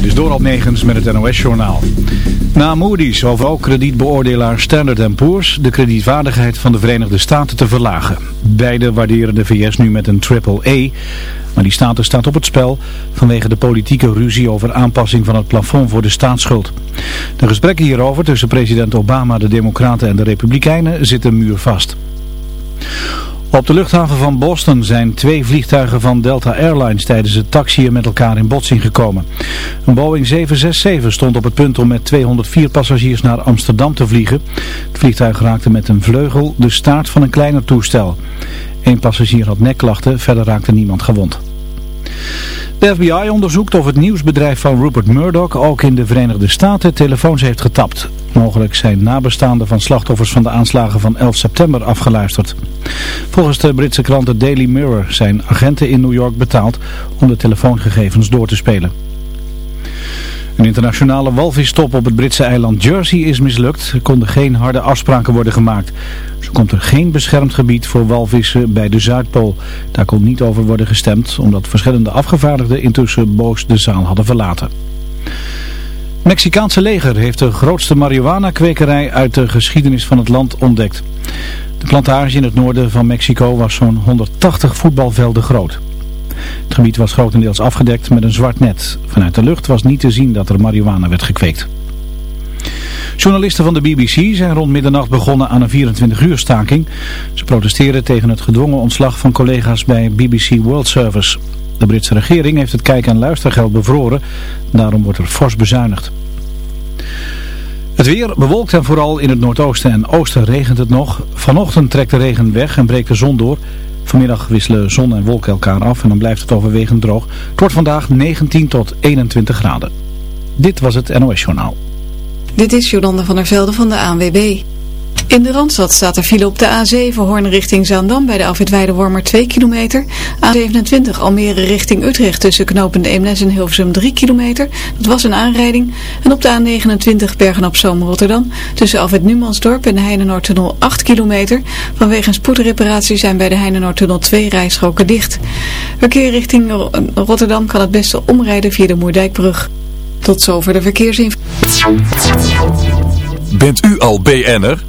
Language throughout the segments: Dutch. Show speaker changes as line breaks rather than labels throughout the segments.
Dit is door Negens met het NOS-journaal. Na Moody's overal kredietbeoordelaar Standard Poor's de kredietwaardigheid van de Verenigde Staten te verlagen. Beide waarderen de VS nu met een triple-A, maar die status staat op het spel vanwege de politieke ruzie over aanpassing van het plafond voor de staatsschuld. De gesprekken hierover tussen president Obama, de Democraten en de Republikeinen zitten muurvast. Op de luchthaven van Boston zijn twee vliegtuigen van Delta Airlines tijdens het taxiën met elkaar in botsing gekomen. Een Boeing 767 stond op het punt om met 204 passagiers naar Amsterdam te vliegen. Het vliegtuig raakte met een vleugel de staart van een kleiner toestel. Eén passagier had nekklachten, verder raakte niemand gewond. De FBI onderzoekt of het nieuwsbedrijf van Rupert Murdoch ook in de Verenigde Staten telefoons heeft getapt. Mogelijk zijn nabestaanden van slachtoffers van de aanslagen van 11 september afgeluisterd. Volgens de Britse krant The Daily Mirror zijn agenten in New York betaald om de telefoongegevens door te spelen. Een internationale walvistop op het Britse eiland Jersey is mislukt. Er konden geen harde afspraken worden gemaakt. Zo komt er geen beschermd gebied voor walvissen bij de Zuidpool. Daar kon niet over worden gestemd, omdat verschillende afgevaardigden intussen boos de zaal hadden verlaten. Het Mexicaanse leger heeft de grootste marihuana-kwekerij uit de geschiedenis van het land ontdekt. De plantage in het noorden van Mexico was zo'n 180 voetbalvelden groot. Het gebied was grotendeels afgedekt met een zwart net. Vanuit de lucht was niet te zien dat er marihuana werd gekweekt. Journalisten van de BBC zijn rond middernacht begonnen aan een 24 uur staking. Ze protesteren tegen het gedwongen ontslag van collega's bij BBC World Service. De Britse regering heeft het kijk- en luistergeld bevroren. Daarom wordt er fors bezuinigd. Het weer bewolkt en vooral in het noordoosten en oosten regent het nog. Vanochtend trekt de regen weg en breekt de zon door. Vanmiddag wisselen zon en wolken elkaar af en dan blijft het overwegend droog. Het wordt vandaag 19 tot 21 graden. Dit was het NOS Journaal.
Dit is Jolanda van der Velde van de ANWB. In de Randstad staat er file op de A7 Hoorn richting Zaandam bij de afwit Wormer 2 kilometer. A27 Almere richting Utrecht tussen knopende Eemnes en Hilversum 3 kilometer. Dat was een aanrijding. En op de A29 Bergen op Zoom Rotterdam tussen afwit Numansdorp en de Heinenoordtunnel 8 kilometer. Vanwege een spoedreparatie zijn bij de Heinenoordtunnel 2 rijstroken dicht. Verkeer richting Rotterdam kan het beste omrijden via de Moerdijkbrug. Tot zover de verkeersinformatie.
Bent u al BN'er?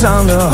sound of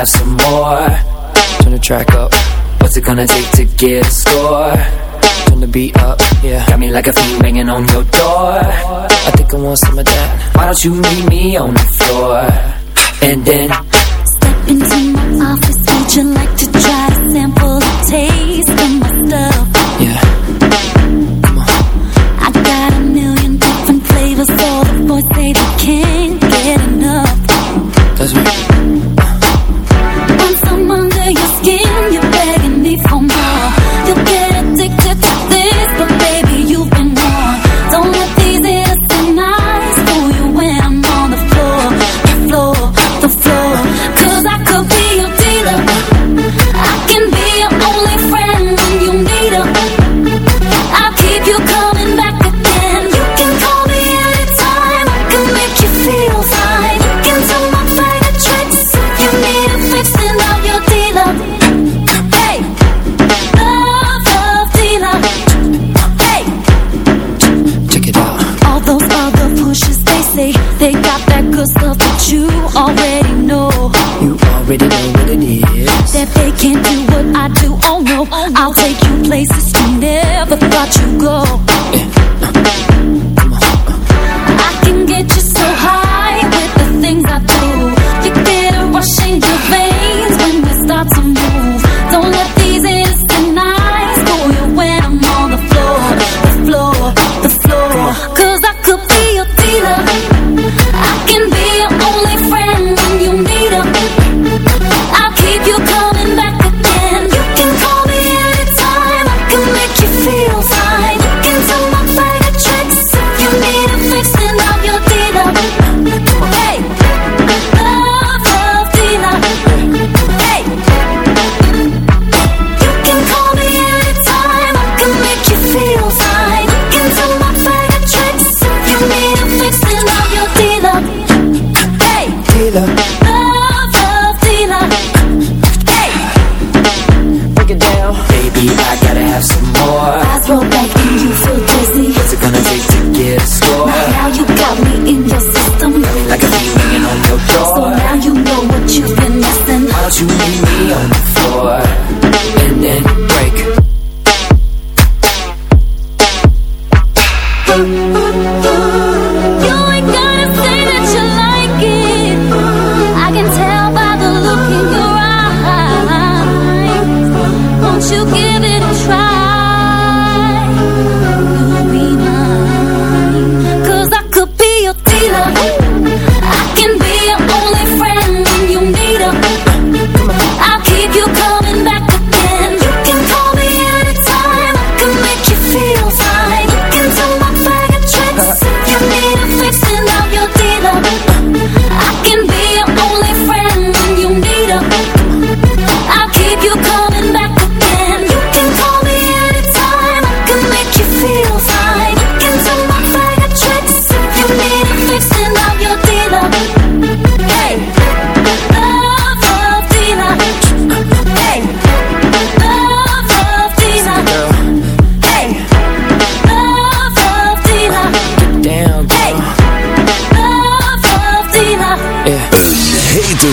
have some more Turn the track up What's it gonna take to get a score? Turn the beat up, yeah Got me like a fiend banging on your door I think I want some of that Why don't you meet me on the floor? And then
Step into my office Would you like to try to sample the
tape?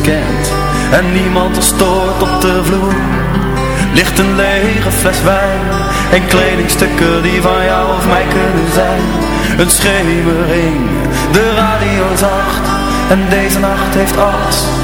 kent En niemand ons stoort op de vloer. Ligt een lege fles wijn En kledingstukken die van jou of mij kunnen zijn. Een schemering, de radio zacht En deze nacht heeft alles.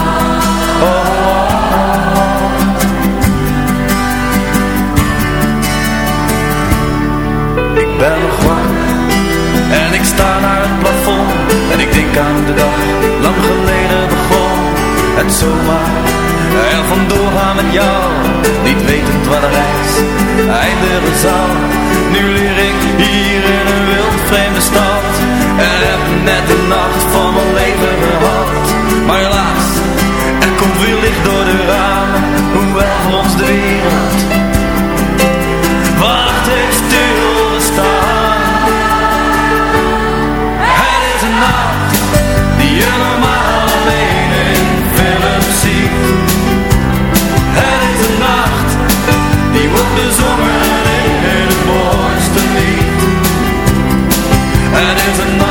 zomaar vandoor gaan met jou. Niet wetend waar de reis eindigen zal. Nu leer ik hier in een wild vreemde stad. En heb net de nacht van mijn leven gehad. Maar helaas, er komt weer licht door de ramen. Hoewel ons de
hands and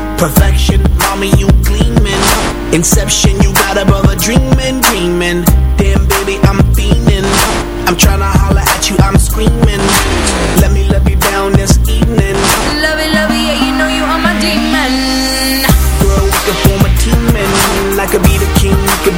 Perfection, mommy, you gleaming. Inception, you got above a brother dreaming, dreaming. Damn, baby, I'm fiending. I'm tryna holler at you, I'm screaming. Let me love you down this evening.
Love it, love it, yeah, you know you are my demon.
Girl, we can form a team and I could be the king, you could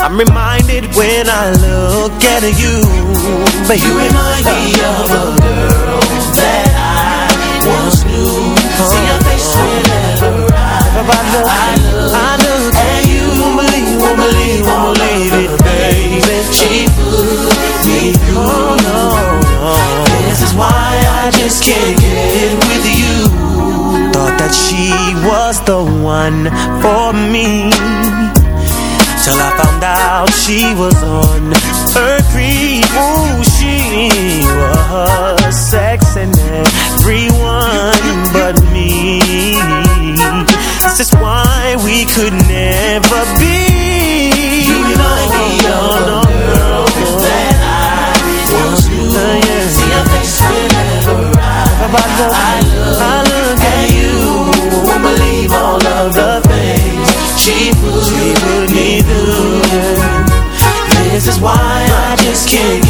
I'm reminded when I look at you, but you remind me of a girl that I once knew. See your face whenever I, I look, I look at you. Won't believe, won't believe, won't believe it, baby. She put me through. Oh, no, no. This is why I just can't get with you. Thought that she was the one for me. Till I found out she was on her creep. Ooh, she was sexing everyone but me. This is why we could never be. You remind me of no, girl that I once knew. Uh, yeah. See your face whenever I, I, look, I look at you. Won't believe all of the things she put, can't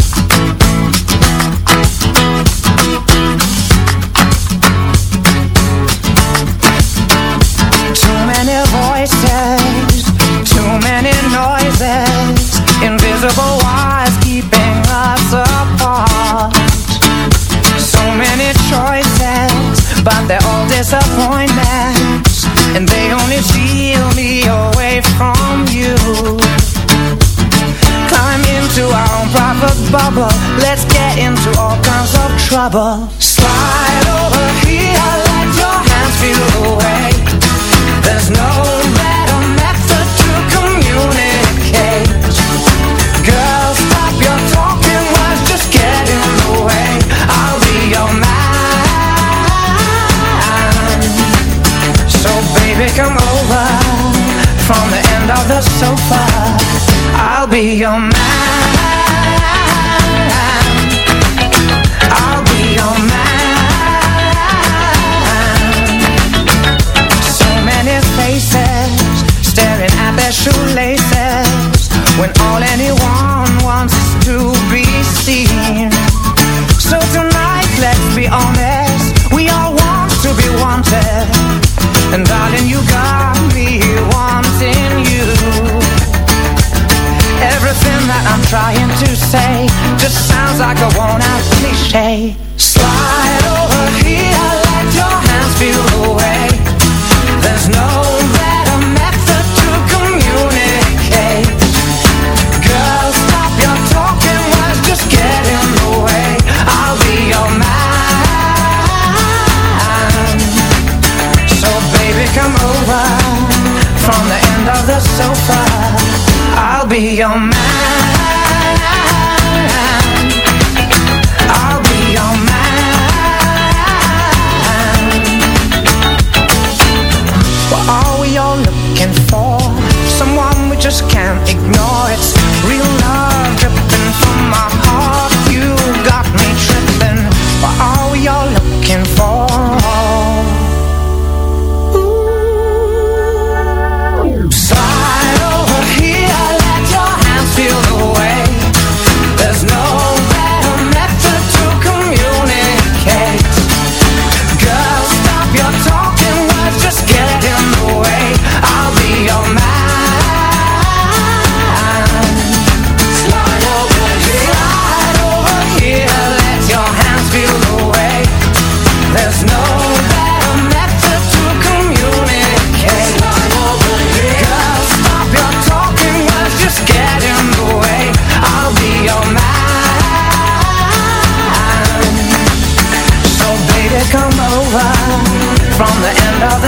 Trouble.